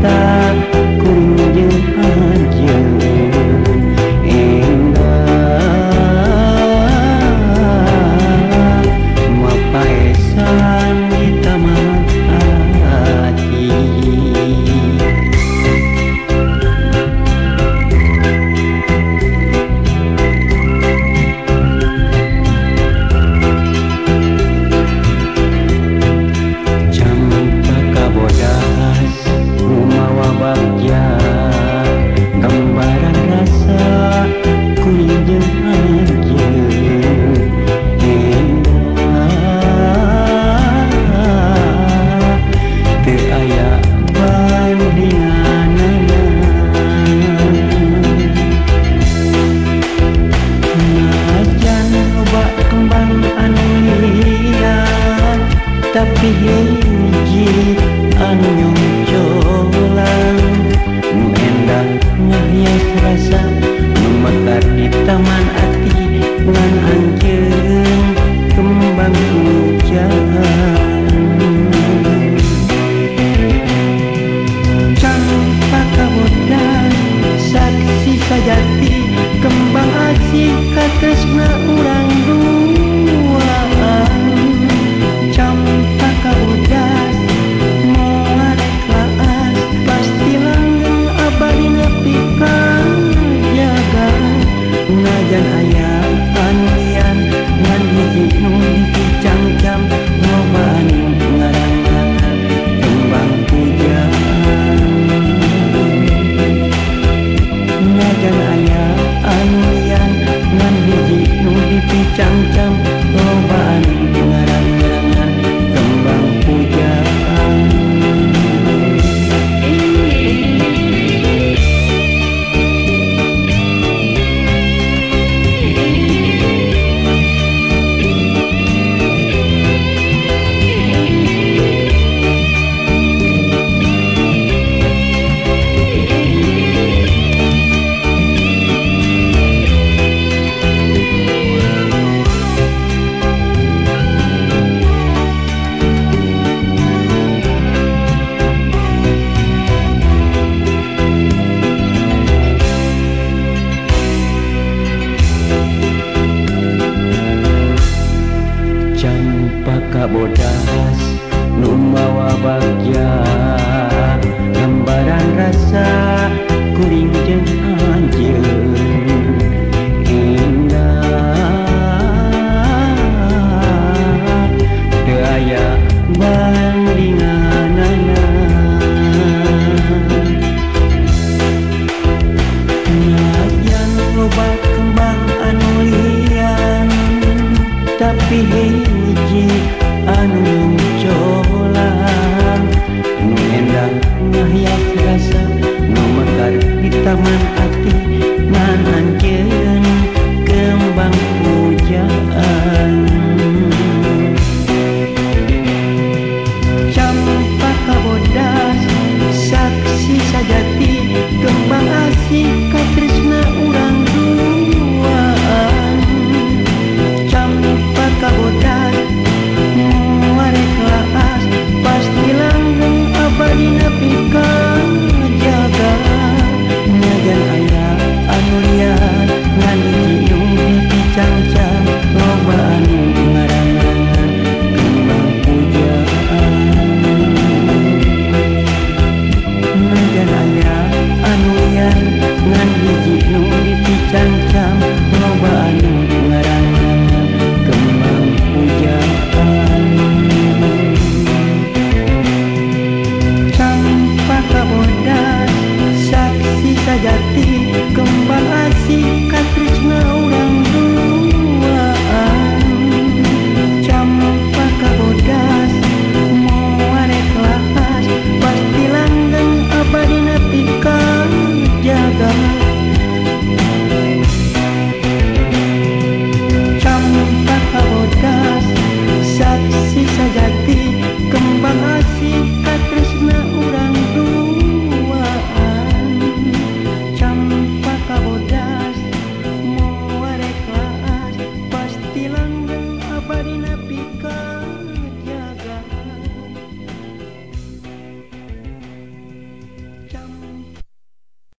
The. Tapi hiji